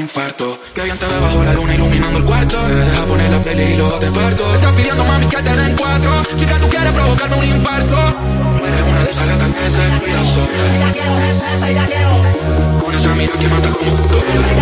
infarto. Que ve bajo la luna iluminando el cuarto. Te deja poner la peli y luego te parto. Estás pidiendo mami que te den cuatro. Chica, tú quieres provocarme un infarto. Eres una de esas gatas que se olvida sola. Con esa mira que mata como puto.